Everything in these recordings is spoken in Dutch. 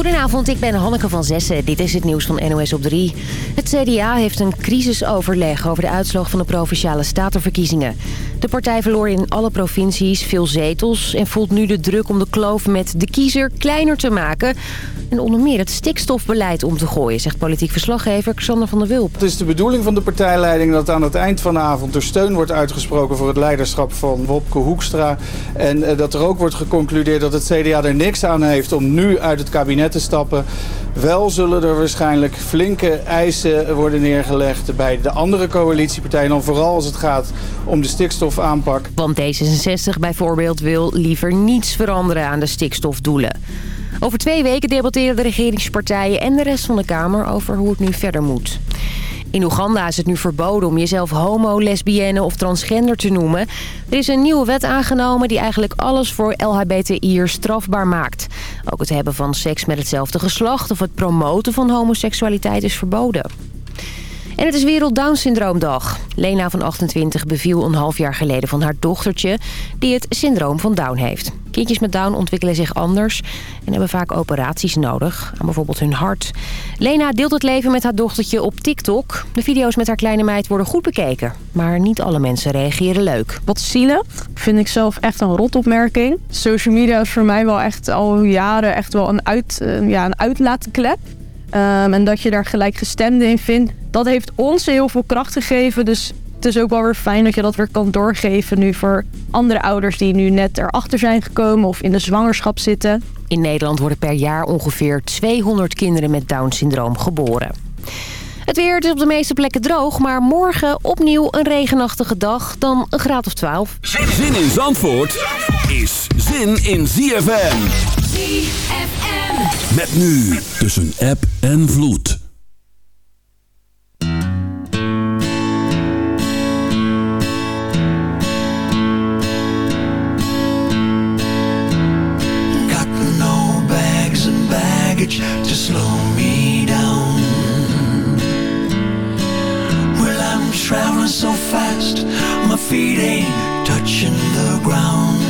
Goedenavond, ik ben Hanneke van Zessen. Dit is het nieuws van NOS op 3. Het CDA heeft een crisisoverleg over de uitslag van de Provinciale Statenverkiezingen. De partij verloor in alle provincies veel zetels... en voelt nu de druk om de kloof met de kiezer kleiner te maken... en onder meer het stikstofbeleid om te gooien... zegt politiek verslaggever Xander van der Wulp. Het is de bedoeling van de partijleiding dat aan het eind van de avond... er steun wordt uitgesproken voor het leiderschap van Wopke Hoekstra... en eh, dat er ook wordt geconcludeerd dat het CDA er niks aan heeft... om nu uit het kabinet te stappen. Wel zullen er waarschijnlijk flinke eisen worden neergelegd... bij de andere coalitiepartijen, dan vooral als het gaat om de stikstofaanpak. Want D66 bijvoorbeeld wil liever niets veranderen aan de stikstofdoelen. Over twee weken debatteren de regeringspartijen en de rest van de Kamer over hoe het nu verder moet. In Oeganda is het nu verboden om jezelf homo, lesbienne of transgender te noemen. Er is een nieuwe wet aangenomen die eigenlijk alles voor LHBTI'ers strafbaar maakt. Ook het hebben van seks met hetzelfde geslacht of het promoten van homoseksualiteit is verboden. En het is Wereld Down Syndroomdag. Lena van 28 beviel een half jaar geleden van haar dochtertje... die het syndroom van Down heeft. Kindjes met Down ontwikkelen zich anders... en hebben vaak operaties nodig, aan bijvoorbeeld hun hart. Lena deelt het leven met haar dochtertje op TikTok. De video's met haar kleine meid worden goed bekeken. Maar niet alle mensen reageren leuk. Wat zielig vind ik zelf echt een rotopmerking. Social media is voor mij wel echt al jaren echt wel een, uit, uh, ja, een uitlaatklep. Um, en dat je daar gelijkgestemde in vindt. Dat heeft ons heel veel kracht gegeven. Dus het is ook wel weer fijn dat je dat weer kan doorgeven nu voor andere ouders die nu net erachter zijn gekomen of in de zwangerschap zitten. In Nederland worden per jaar ongeveer 200 kinderen met Down-syndroom geboren. Het weer het is op de meeste plekken droog, maar morgen opnieuw een regenachtige dag, dan een graad of 12. Zin in Zandvoort is zin in ZFM. ZFM. Met nu tussen app en vloed. Got no bags and baggage to slow me down. Well, I'm traveling so fast, my feet ain't touching the ground.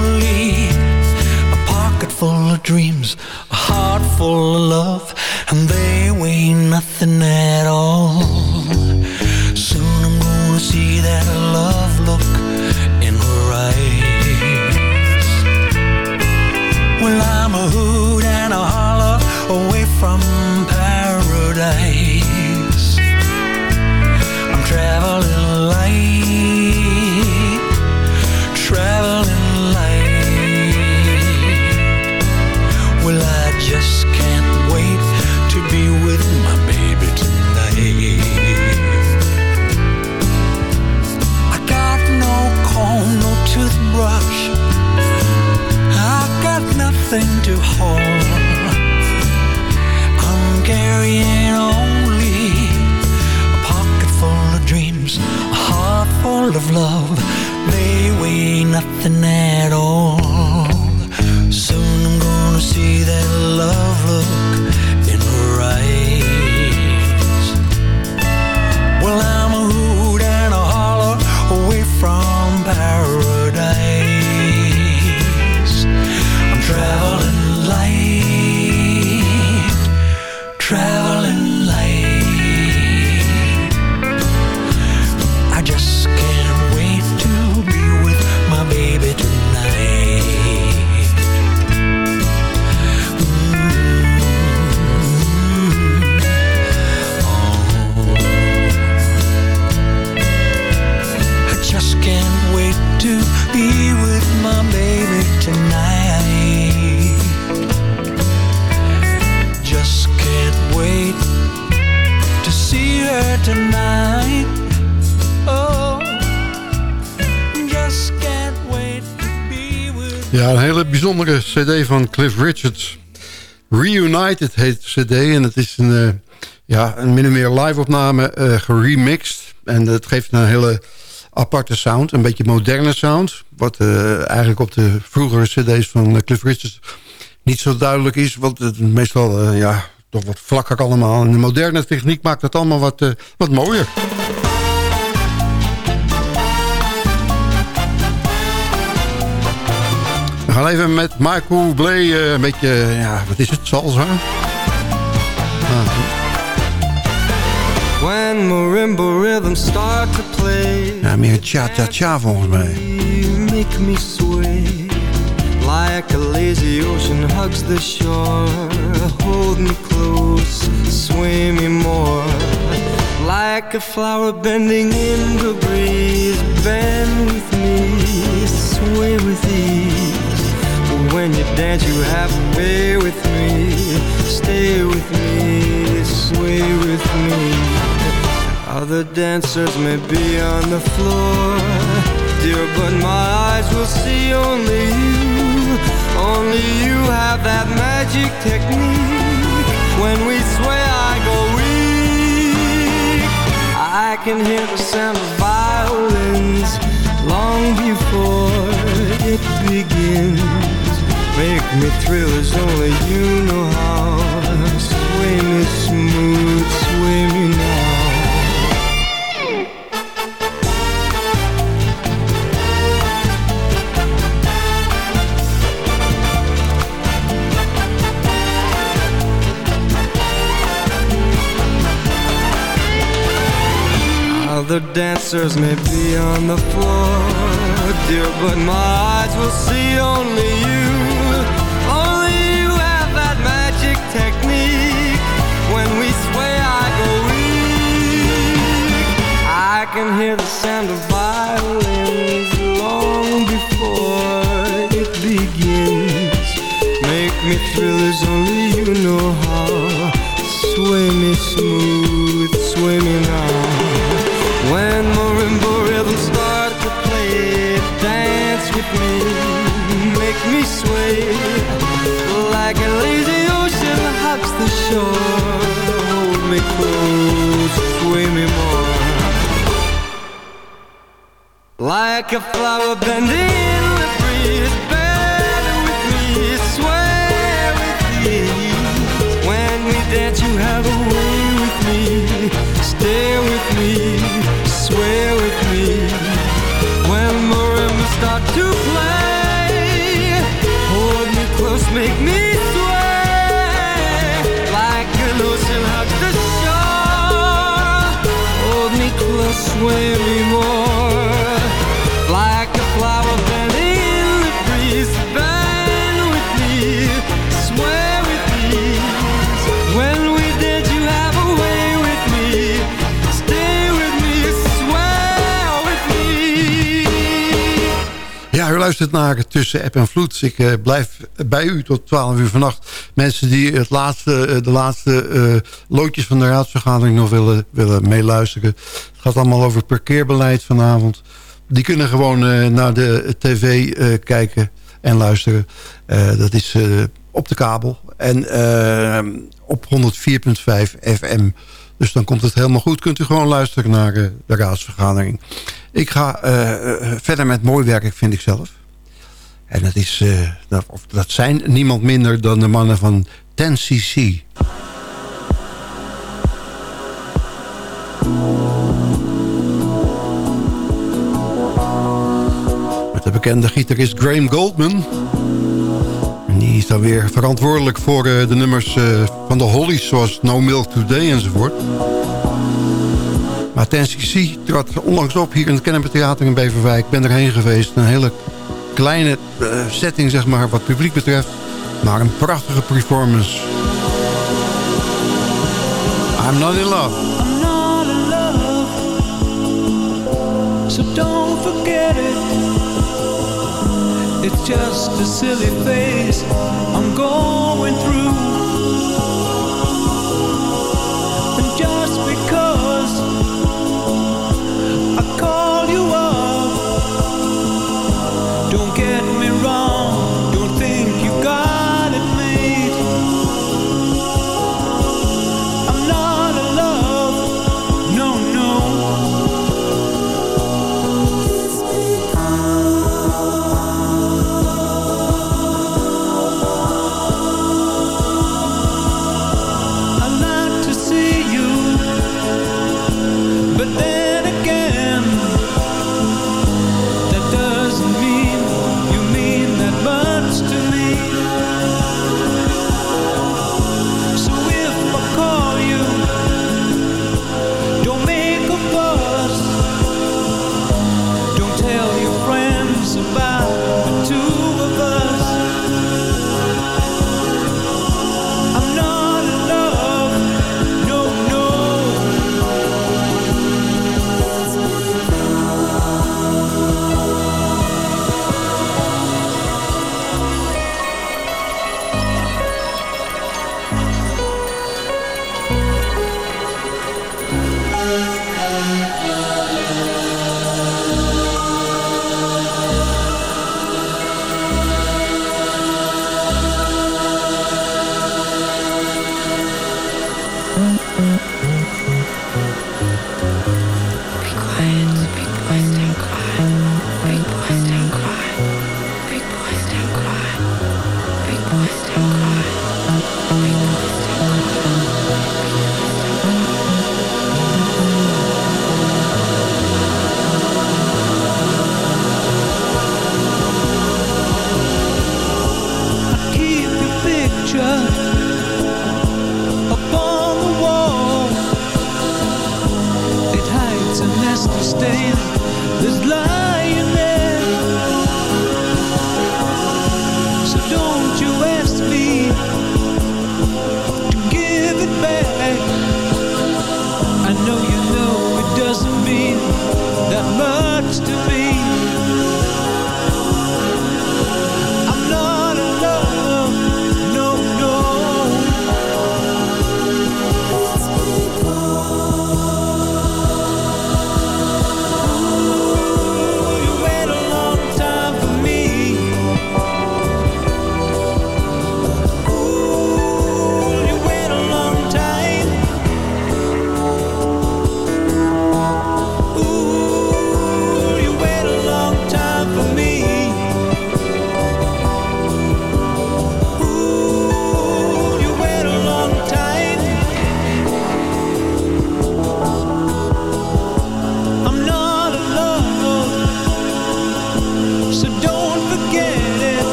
full of dreams, a heart full of love, and they weigh nothing at all. Soon I'm gonna see that love look in her eyes. Well, I'm a hoot and a holler away from home. Reunited heet cd. En het is een, uh, ja, een min of meer live opname uh, geremixed. En het geeft een hele aparte sound. Een beetje moderne sound. Wat uh, eigenlijk op de vroegere cd's van Cliff Richard niet zo duidelijk is. Want het meestal ja, toch wat vlakker allemaal. En de moderne techniek maakt het allemaal wat, wat mooier. We gaan even met Michael Blay uh, een beetje, ja, wat is het, salsa? Ah. When marimba rhythms start to play Ja, meer cha-cha-cha volgens mij. Make me sway Like a lazy ocean hugs the shore Hold me close, sway me more Like a flower bending in the breeze Bend with me, sway with ease when you dance you have to be with me. Stay with me, sway with me. Other dancers may be on the floor Dear, but my eyes will see only you. Only you have that magic technique. When we sway I go weak. I can hear the sound of violins Long before it begins Make me thrill as only you know how Sway me smooth, sway me now Other dancers may be on the floor Dear, but my eyes will see only you. Only you have that magic technique. When we sway I go weak. I can hear the sound of violins Long before it begins. Make me thrill as only you know how. Sway me smooth, Like a lazy ocean hugs the shore. Hold me close, sway me more. Like a flower bending luistert naar Tussen App en Vloed. Ik uh, blijf bij u tot 12 uur vannacht. Mensen die het laatste, uh, de laatste uh, loodjes van de raadsvergadering nog willen, willen meeluisteren. Het gaat allemaal over het parkeerbeleid vanavond. Die kunnen gewoon naar de tv kijken en luisteren. dat is op de kabel. En op 104.5 FM. Dus dan komt het helemaal goed. Kunt u gewoon luisteren naar de raadsvergadering. Ik ga verder met mooi werk, vind ik zelf. En dat, is, uh, dat, dat zijn niemand minder dan de mannen van 10cc. Met de bekende gitarist Graham Goldman. En die is dan weer verantwoordelijk voor uh, de nummers van de Hollies... zoals No Milk Today enzovoort. Maar TNCC trad onlangs op hier in het Kennemer Theater in Beverwijk. Ik ben erheen geweest. Een hele kleine uh, setting, zeg maar, wat publiek betreft. Maar een prachtige performance. I'm not in love. I'm not in love. So don't forget it. It's just a silly phase I'm going through.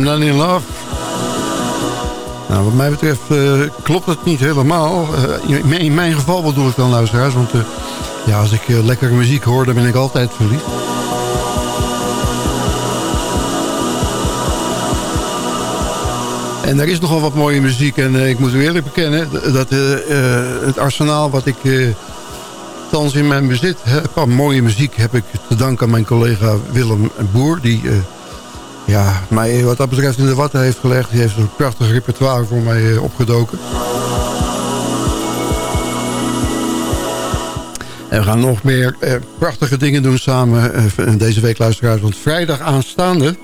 I'm not in love. Nou, wat mij betreft eh, klopt het niet helemaal. Eh, in, mijn geval bedoel ik dan luisteraars. Want eh, ja, als ik lekkere muziek hoor, dan ben ik altijd verliefd. En er is nogal wat mooie muziek. En ik moet u eerlijk bekennen dat het arsenaal wat ik thans in mijn bezit heb aan mooie muziek... heb ik te danken aan mijn collega Willem Boer. Die ja, mij wat dat betreft in de watten heeft gelegd. Die heeft een prachtig repertoire voor mij eh, opgedoken. En we gaan nog meer eh, prachtige dingen doen samen eh, deze week, luisteraars. Want vrijdag aanstaande...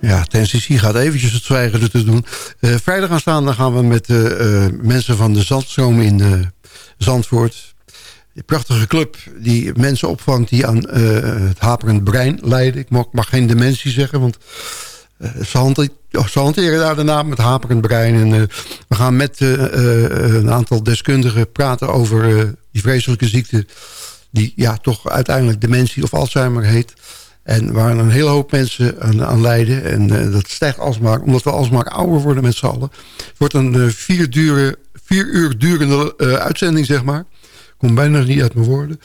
Ja, TNCC gaat eventjes het zwijgen te doen. Eh, vrijdag aanstaande gaan we met eh, mensen van de Zandstroom in Zandvoort. Prachtige club die mensen opvangt die aan eh, het haperend brein lijden. Ik mag, mag geen dementie zeggen, want eh, ze, hante- ze hanteren daar de naam met haperend brein. En eh, we gaan met een aantal deskundigen praten over die vreselijke ziekte... die ja, toch uiteindelijk dementie of Alzheimer heet... En waar een hele hoop mensen aan, aan lijden. En dat stijgt alsmaar, omdat we alsmaar ouder worden met z'n allen. Het wordt een vier, dure, vier uur durende uitzending, zeg maar. Kom bijna niet uit mijn woorden.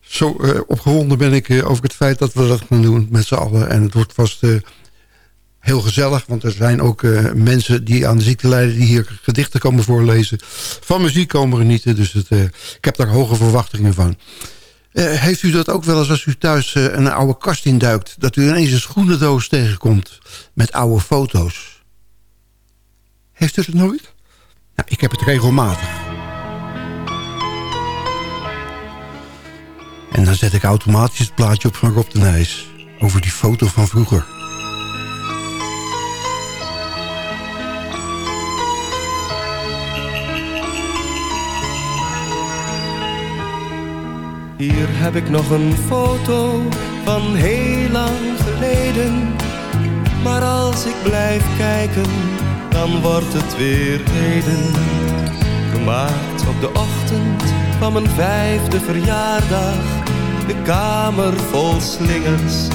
Zo eh, opgewonden ben ik eh, over het feit dat we dat gaan doen met z'n allen. En het wordt vast eh, heel gezellig. Want er zijn ook mensen die aan de ziekte lijden... die hier gedichten komen voorlezen. Van muziek komen genieten. Dus het, ik heb daar hoge verwachtingen van. Heeft u dat ook wel eens als u thuis een oude kast induikt... dat u ineens een schoenendoos tegenkomt met oude foto's? Heeft u dat nooit? Nou, ik heb het regelmatig. En dan zet ik automatisch het plaatje op van Rob de Nijs... over die foto van vroeger. Hier heb ik nog een foto van heel lang geleden. Maar als ik blijf kijken, dan wordt het weer heden. Gemaakt op de ochtend van mijn vijfde verjaardag. De kamer vol slingers,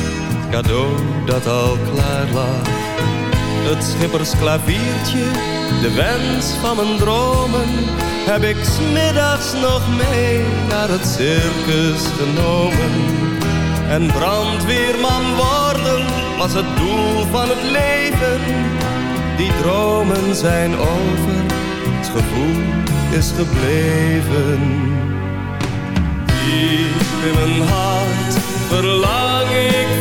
cadeau dat al klaar lag. Het schippersklaviertje, de wens van mijn dromen, heb ik smiddags nog mee naar het circus genomen. En brandweerman worden was het doel van het leven. Die dromen zijn over, het gevoel is gebleven. Diep in mijn hart verlang ik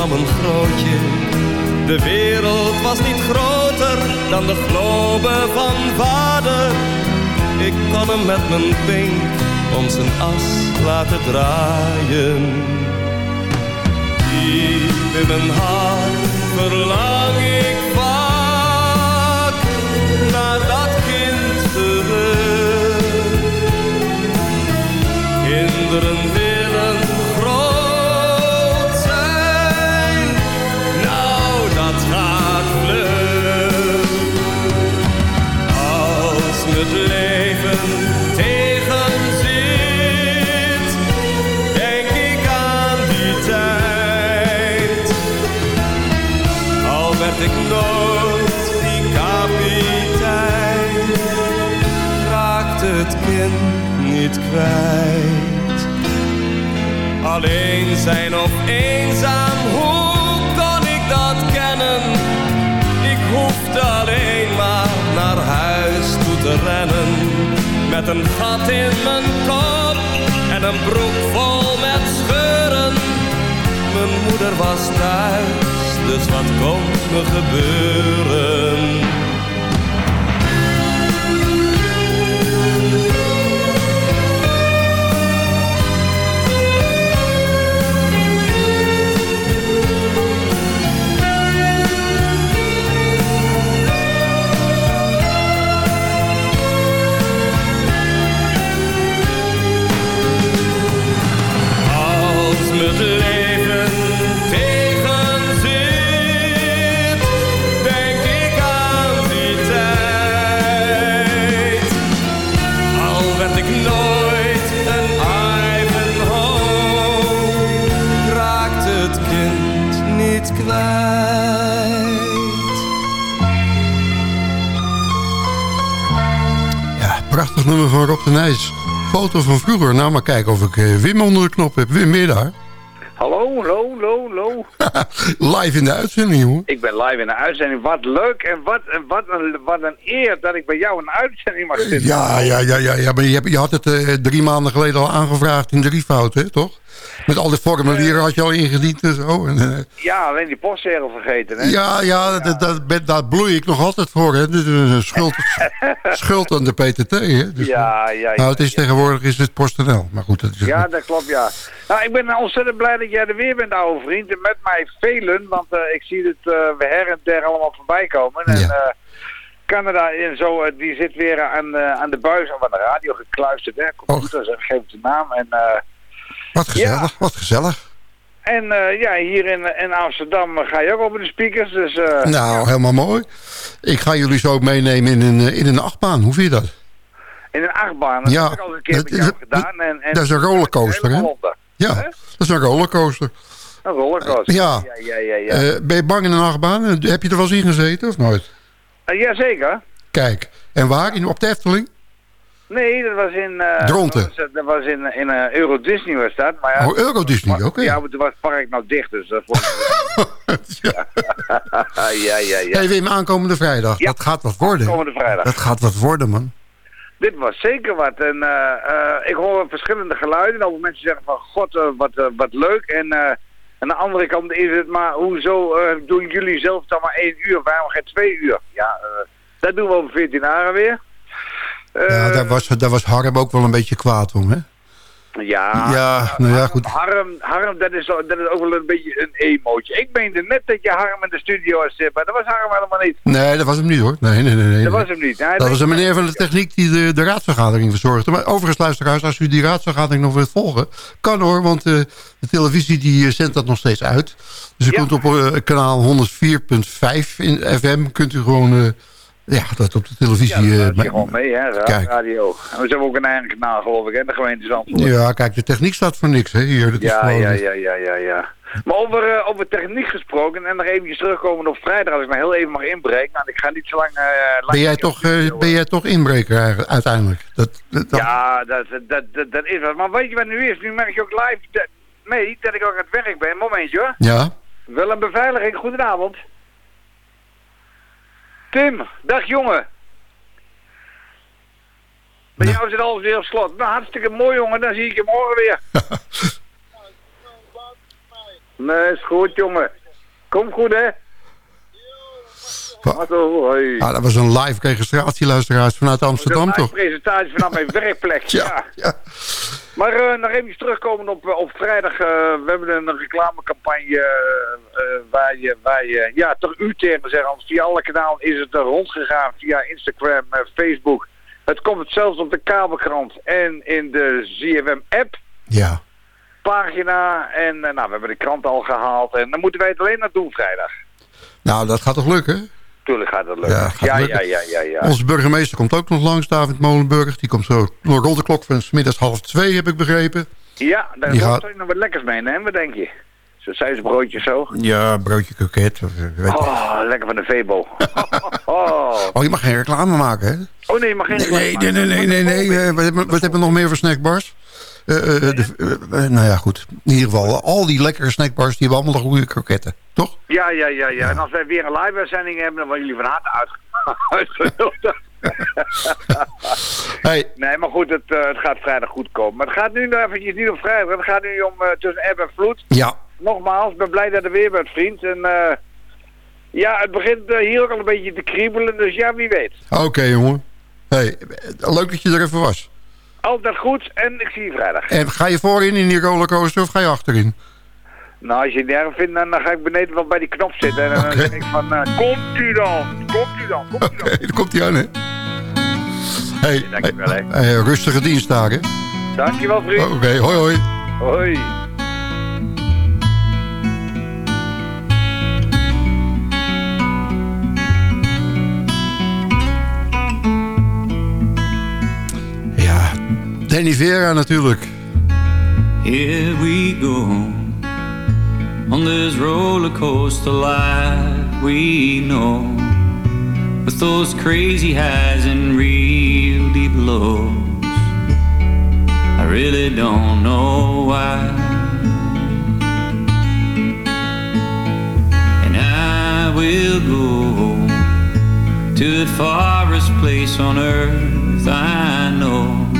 van een grootje. De wereld was niet groter dan de globe van vader. Ik kon hem met mijn pink om zijn as laten draaien. Diep in mijn hart verlang ik Wim onder de knop heb. Wim, weer daar? Hallo, hallo, hallo, hallo. Live in de uitzending, jongen. Ik ben live in de uitzending. Wat leuk en wat, en wat, een, wat een eer dat ik bij jou een uitzending mag zitten. Ja, ja, ja, ja, ja maar je, hebt- je had het eh, drie maanden geleden al aangevraagd in drievoud, hè, toch? Met al die formulieren had je al ingediend en zo. En, eh, Ja, alleen die postzegel vergeten, hè? ja, ja, dat, dat, daar bloei ik nog altijd voor, hè. Dus, eh, schuld, schuld aan de PTT, hè. Dus, Ja, ja, ja. nou, het is tegenwoordig is het PostNL. Maar goed, dat is... Ja, dat klopt, ja. Nou, ik ben ontzettend blij dat jij er weer bent, oude vriend. En met mij velen, want eh, ik zie het eh her en der allemaal voorbij komen. En eh, Canada en zo, eh, die zit weer aan, eh, aan de buis van de radio gekluisterd, hè. Computer, zeg, geef het de naam. En, eh, Wat gezellig, wat gezellig. en eh, ja, hier in, in Amsterdam eh, ga je ook over de speakers, dus... eh, Nou, helemaal mooi. Ik ga jullie zo meenemen in een, in een achtbaan. Hoe vind je dat? In een achtbaan. Dat Ja, heb ik al een keer dat met is- jou gedaan. En, en dat is een rollercoaster, hè? Ja, dat is een rollercoaster. Een rollercoaster. Ja. Ja, ja, ja. ja. Ben je bang in een achtbaan? Heb je er wel eens in gezeten of nooit? Jazeker. Kijk, en waar? In, op de Efteling? Nee, dat was in... eh, Dronten. Dat was, was in, in eh, Euro Disney was dat. Maar ja, Oh, Euro Disney, oké. Ja, maar toen was het park nou dicht, dus dat vond ik... ja, ja, ja. Hey Wim, aankomende vrijdag. Ja. Dat gaat wat worden. Komende vrijdag. Dat gaat wat worden, man. Dit was zeker wat. En eh, eh, ik hoor verschillende geluiden. Over mensen zeggen van, god, eh, wat, eh, wat leuk. En eh, aan de andere kant is het, maar hoezo eh, doen jullie zelf dan maar één uur? Waarom geen twee uur? Ja, eh, dat doen we over 14 dagen weer. Ja, Eh, daar was, daar was Harm ook wel een beetje kwaad om, hè? Ja, Ja, nou ja, goed. Harm, Harm dat, is, dat is ook wel een beetje een emootje. Ik meende net dat je Harm in de studio had zitten, maar dat was Harm helemaal niet. Nee, dat was hem niet, hoor. Nee, nee, nee. nee. Dat was hem niet. Dat was een meneer van de techniek die de, de raadsvergadering verzorgde. Maar overigens, luisteraars, als u die raadsvergadering nog wilt volgen... kan hoor, want eh, de televisie die eh, zendt dat nog steeds uit. Dus u Ja. kunt op eh, kanaal 104.5 in FM... kunt u gewoon ja, dat op de televisie... Ja, dat me- gewoon mee, hè, radio. En we hebben ook een eigen kanaal, geloof ik, hè, de gemeente Zandvoort. ja, kijk, de techniek staat voor niks, hè, hier. Dat is Ja, gewoon, ja, ja, ja, ja, ja. Maar over, eh, over techniek gesproken en nog eventjes terugkomen op vrijdag, als ik maar heel even mag inbreken. Nou, ik ga niet zo lang... eh, lang Ben jij, toch, studio, ben jij toch inbreker eigenlijk, uiteindelijk? Dat, dat, dat- Ja, dat, dat, dat, dat is wat. Maar weet je wat nu is? Nu merk je ook live mee dat ik ook aan het werk ben. Momentje hoor. ja? Wel een beveiliging. Goedenavond. Tim, dag jongen. Bij Nou. jou zit alles weer op slot. Nou, hartstikke mooi jongen. Dan zie ik je morgen weer. nee, is goed jongen. Kom goed hè. Hoi. Ah, dat was een live registratie, luisteraars, vanuit Amsterdam, Een toch? presentatie vanaf mijn werkplek. ja. Ja, ja. Maar eh, nog even terugkomen op, eh, op vrijdag. eh, we hebben een reclamecampagne waar, je, waar je, ja, toch u tegen zeggen. Want via alle kanalen is het er rondgegaan. Via Instagram, Facebook. Het komt zelfs op de kabelkrant en in de ZFM-app ja. pagina. En nou, we hebben de krant al gehaald. En dan moeten wij het alleen naar doen vrijdag. Nou, dat gaat toch lukken? Tuurlijk gaat dat lukken. Ja, Ja, gaat ja, lukken. ja, ja, ja. Onze burgemeester komt ook nog langs, David Molenburg. Die komt zo rond de klok van middags half twee, heb ik begrepen. Ja, daar Die gaat... gaat- zou je nog wat lekkers meenemen, wat denk je? Zo'n broodje zo. Ja, broodje kroket. eh. Oh, lekker van de Vebo. oh. Oh, je mag geen reclame maken, hè? oh nee, je mag geen reclame Nee, nee, maken. nee, nee, nee. nee. wat, hebben, wat hebben we nog meer voor snackbars? Eh, eh, eh, nou ja, goed. In ieder geval, al die lekkere snackbars, die hebben allemaal de goede kroketten. Toch? Ja, ja, ja, ja. En als wij weer een live-uitzending hebben, dan worden jullie van harte uit- uitgenodigd. Hey, nee, maar goed, het, het gaat vrijdag goed komen. Maar het gaat nu nog eventjes niet om vrijdag. Het gaat nu om eh, tussen eb en vloed. ja. Nogmaals, ik ben blij dat er weer bent, vriend. En eh, ja, het begint hier ook al een beetje te kriebelen. Dus ja, wie weet. Oké, jongen. Hey, leuk dat je er even was. Altijd goed en ik zie je vrijdag. En ga je voorin in die rollercoaster of ga je achterin? Nou, als je het niet erg vindt, dan, dan ga ik beneden wel bij die knop zitten. En dan denk ik van, eh, komt u dan? Komt u dan? Komt u dan? Oké, daar komt hij aan, hè? Hey, Dankjewel, hè. hey, rustige dienst daar, hè? Dankjewel, vriend. Oké, hoi hoi. Hoi. Danny Vera natuurlijk. Here we go on this roller coaster life we know, with those crazy highs and real deep lows. I really don't know why. And I will go to the farthest place on earth I know.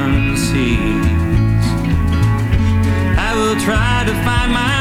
try to find my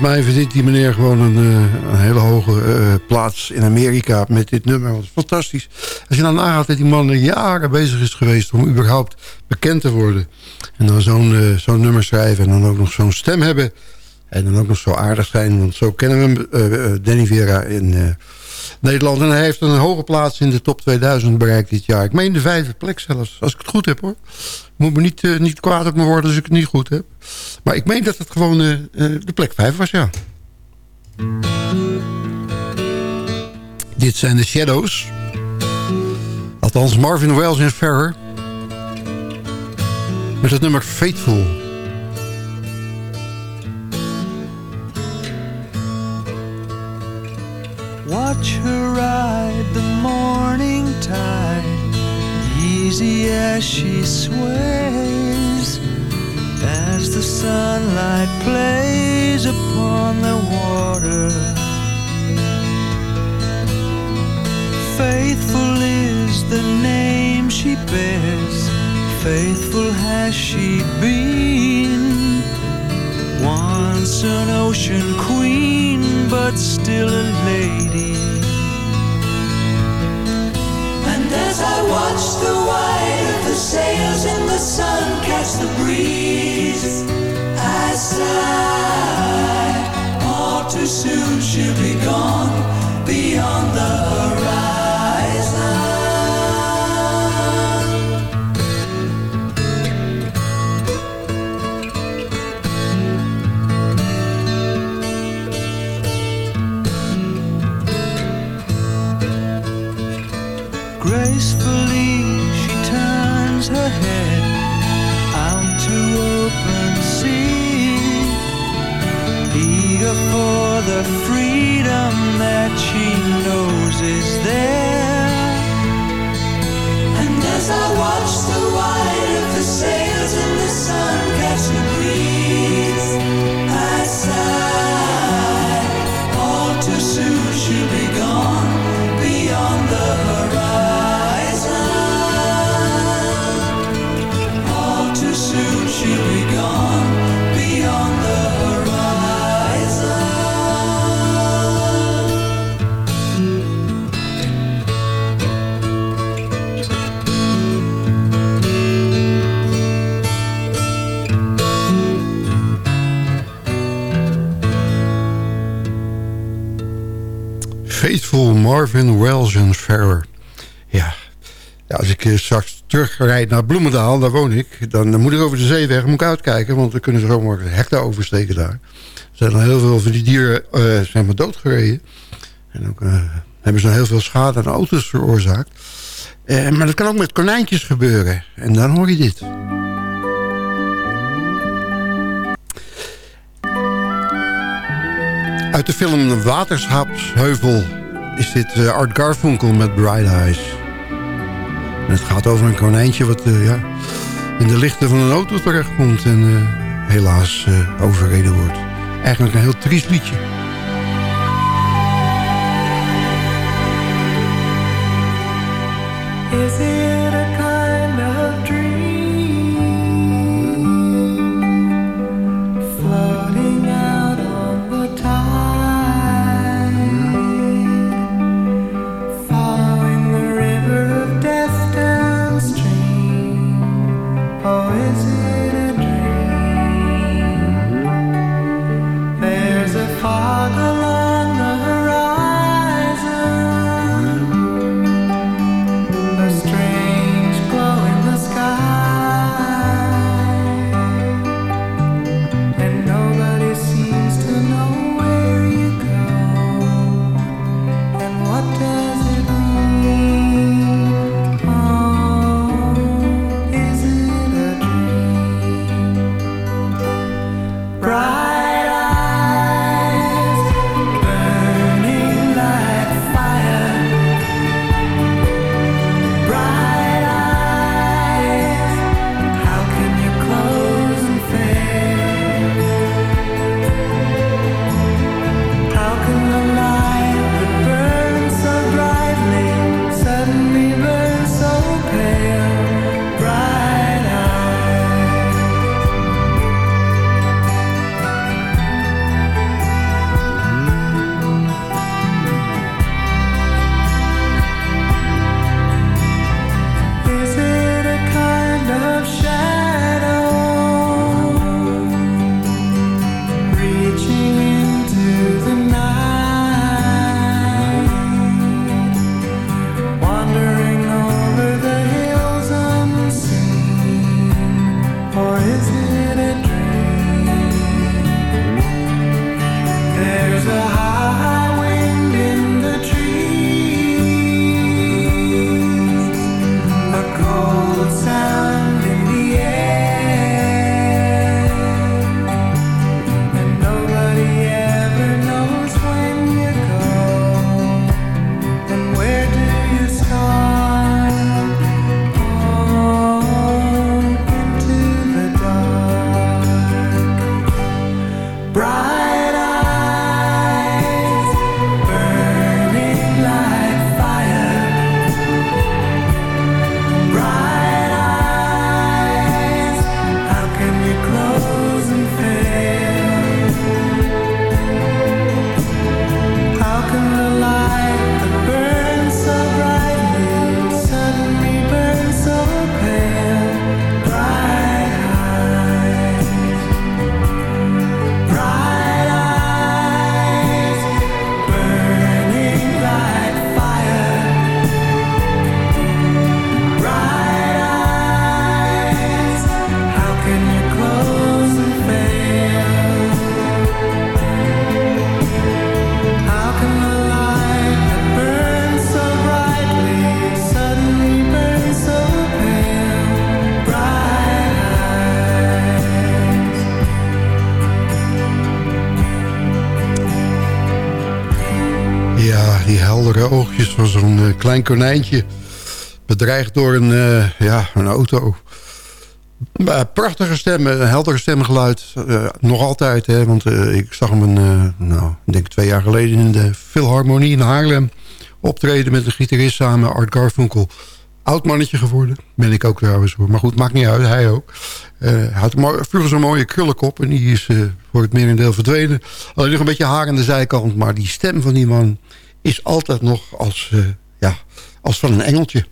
volgens mij verdient die meneer gewoon een, eh, een hele hoge eh, plaats in Amerika met dit nummer. Is fantastisch. Als je dan nagaat dat die man jaren bezig is geweest om überhaupt bekend te worden. En dan zo'n eh, zo'n nummer schrijven en dan ook nog zo'n stem hebben. En dan ook nog zo aardig zijn, want zo kennen we hem, eh, Danny Vera in Nederland. En hij heeft een hoge plaats in de top 2000 bereikt dit jaar. Ik meen de vijfde plek zelfs, als ik het goed heb hoor. Moet me niet, eh, niet kwaad op me worden als ik het niet goed heb. Maar ik meen dat het gewoon eh, eh, de plek 5 was, ja. Dit zijn de Shadows. Althans Marvin Wells en Ferrer. Met het nummer Faithful. Watch her ride the morning tide, easy as she sways, as the sunlight plays upon the water. Faithful is the name she bears, faithful has she been. Once an ocean queen, still a lady. And as I watch the white of the sails in the sun catch the breeze, I sigh. All too soon she'll be gone beyond the horizon. The Marvin Wells en Ferrer. Ja. als ik eh, straks terugrijd naar Bloemendaal, daar woon ik... dan moet ik over de zeeweg moet uitkijken... want dan kunnen ze zomaar hekten oversteken daar. Er zijn al heel veel van die dieren eh, zijn maar doodgereden. En ook eh, hebben ze heel veel schade aan auto's veroorzaakt. Maar dat kan ook met konijntjes gebeuren. En dan hoor je dit. Uit de film Waterschapsheuvel is dit eh, Art Garfunkel met Bright Eyes. Het gaat over een konijntje wat eh, ja, in de lichten van een auto terechtkomt... en eh, helaas overreden wordt. Eigenlijk een heel triest liedje. Van zo'n eh, klein konijntje. Bedreigd door een, eh, ja, een auto. Prachtige stem, een heldere stemgeluid. Eh, nog altijd, hè, want ik zag hem een, nou, ik denk twee jaar geleden... in de Philharmonie in Haarlem optreden met een gitarist samen, Art Garfunkel. Oud mannetje geworden, ben ik ook trouwens. hoor. Maar goed, maakt niet uit, hij ook. Had vroeger zo'n mooie krullenkop en die is voor het merendeel verdwenen. Alleen nog een beetje haar aan de zijkant, maar die stem van die man is altijd nog als, eh, ja, als van een engeltje.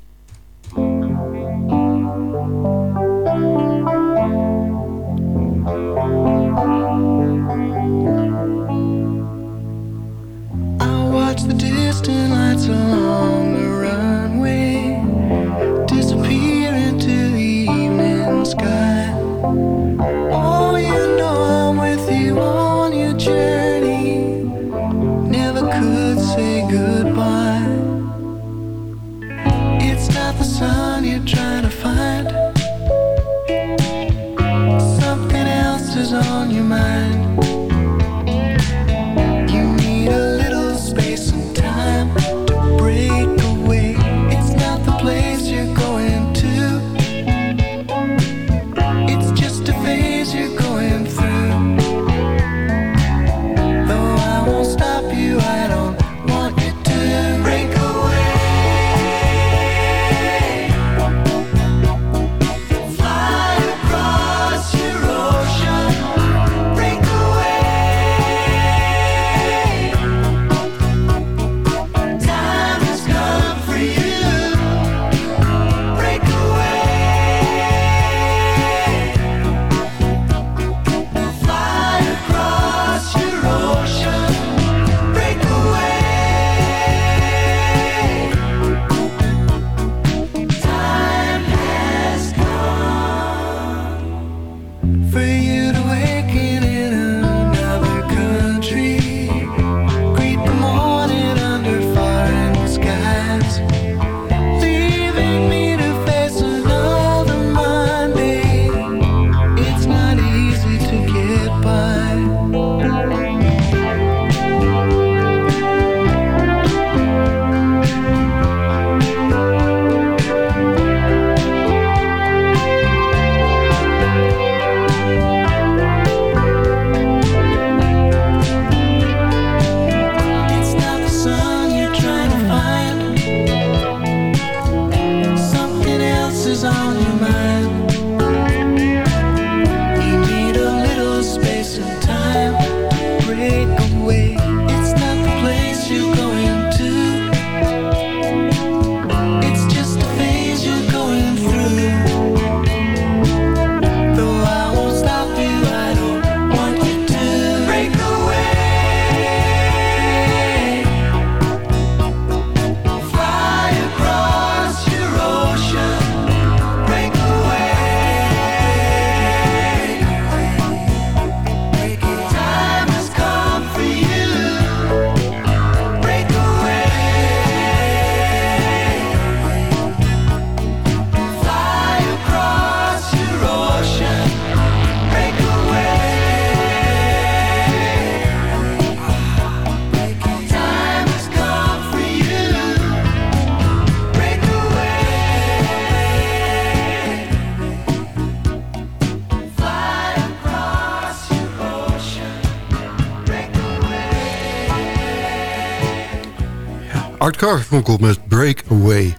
Art Carfunkel met Breakaway.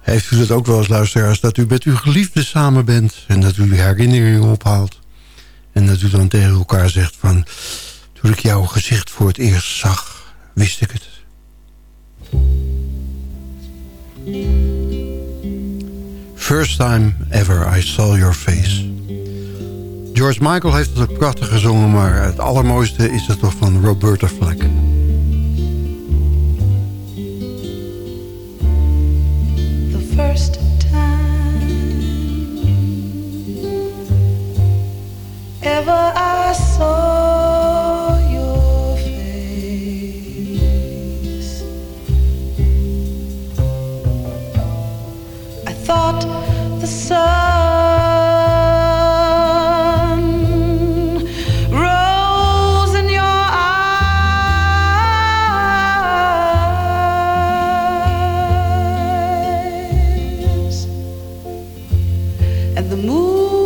Heeft u dat ook wel eens, luisteraars, dat u met uw geliefde samen bent... en dat u herinneringen ophaalt... en dat u dan tegen elkaar zegt van... toen ik jouw gezicht voor het eerst zag, wist ik het. First time ever I saw your face. George Michael heeft het ook prachtig gezongen... maar het allermooiste is het toch van Roberta Flack. and the moon.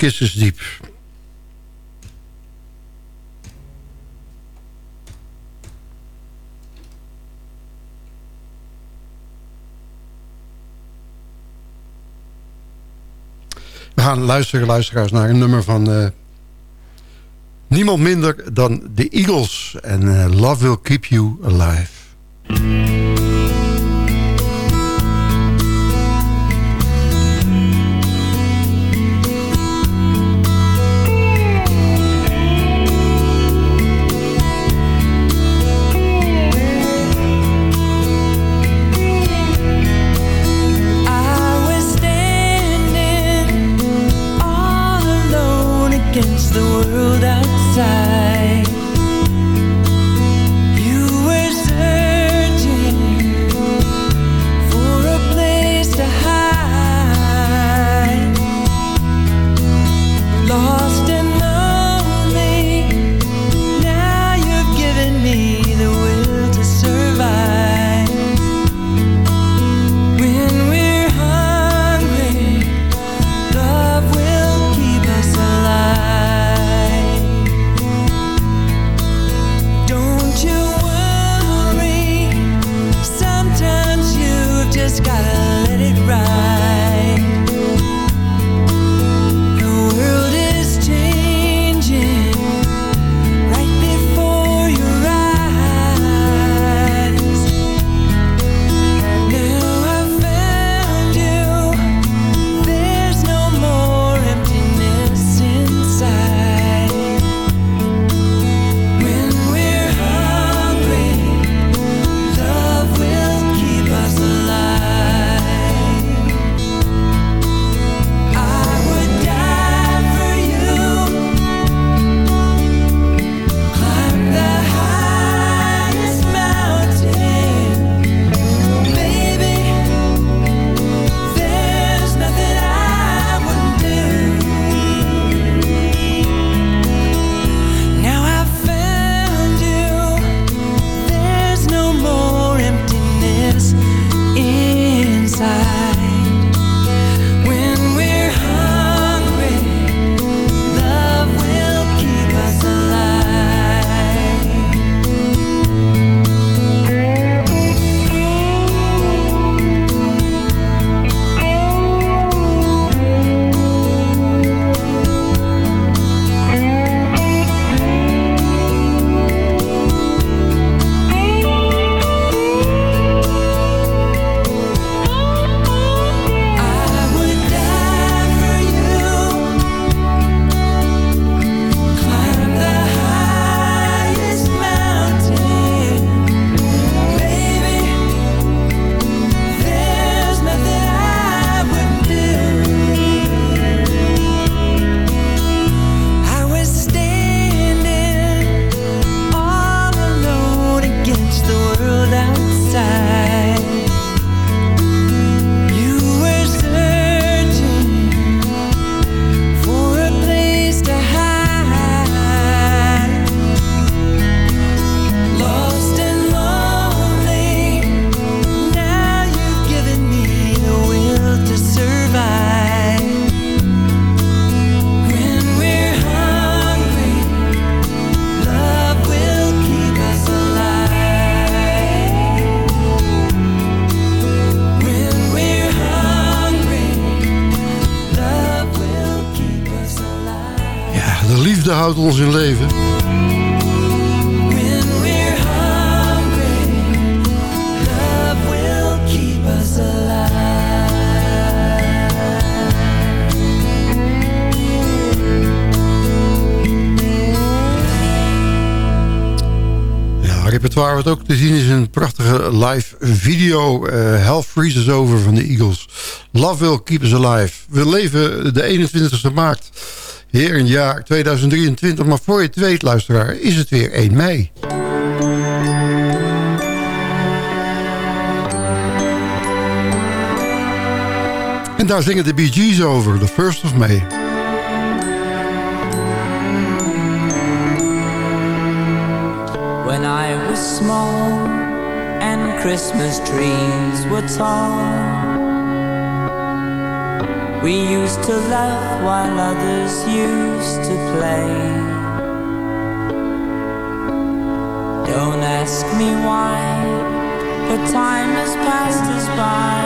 Kisses Diep. We gaan luisteren, luisteraars, naar een nummer van eh, niemand minder dan de Eagles. En eh, Love Will Keep You Alive. Houdt ons in leven. Repertoire wat ook te zien is een prachtige live video. eh Hell Freezes Over van de Eagles. Love Will Keep Us Alive. We leven de 21ste maart. In het jaar 2023. Maar voor je het weet, luisteraar, is het weer 1 mei. En daar zingen de Bee Gees over, the 1st of May. When I was small and Christmas trees were tall, we used to laugh while others used to play. Don't ask me why, but time has passed us by.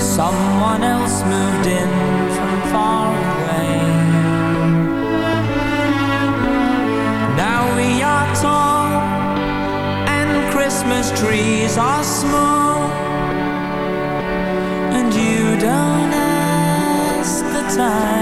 Someone else moved in from far away. Now we are tall and Christmas trees are small, don't ask the time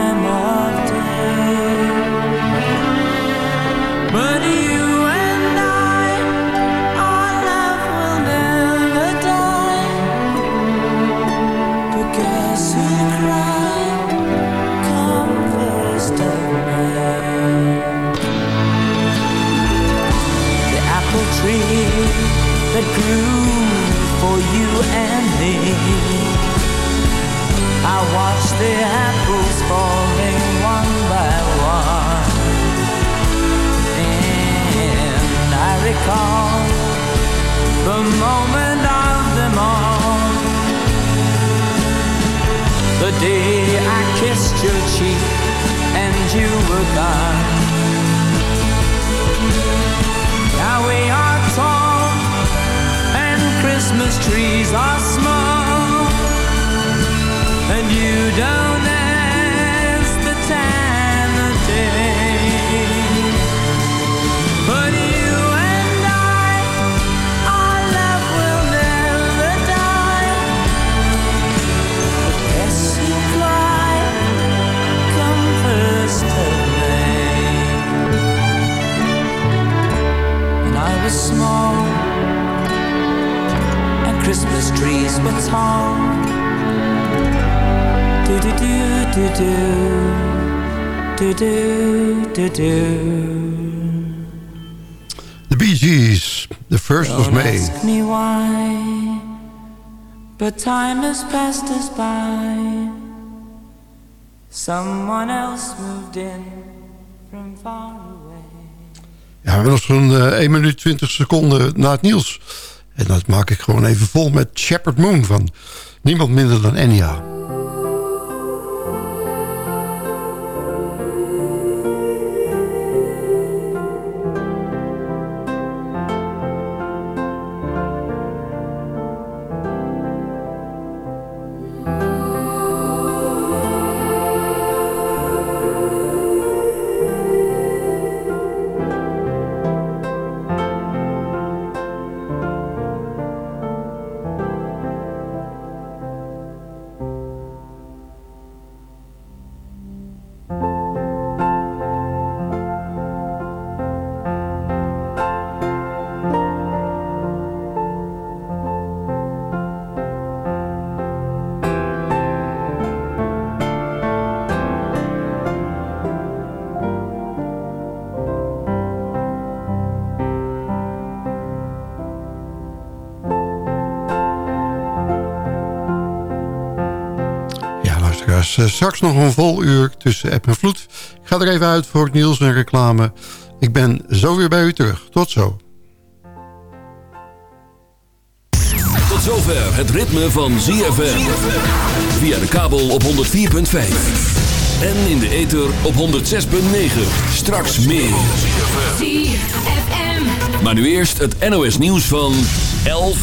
the apples falling one by one. And I recall the moment of them all. The day I kissed your cheek and you were gone. Now we are tall and Christmas trees are small, Christmas trees were tall. do do do do do do. The Bee Gees, the first of May. Ask me why, but time has passed us by. Someone else moved in from far away. Ja, we hebben nog zo'n eh, 1 minuut 20 seconden na het nieuws. En dat maak ik gewoon even vol met Shepard Moon van niemand minder dan Enya. Eh, straks nog een vol uur tussen app en vloed. Ik ga er even uit voor het nieuws en reclame. Ik ben zo weer bij u terug. Tot zo. Tot zover het ritme van ZFM. Via de kabel op 104.5. En in de ether op 106.9. Straks meer. Maar nu eerst het NOS nieuws van 11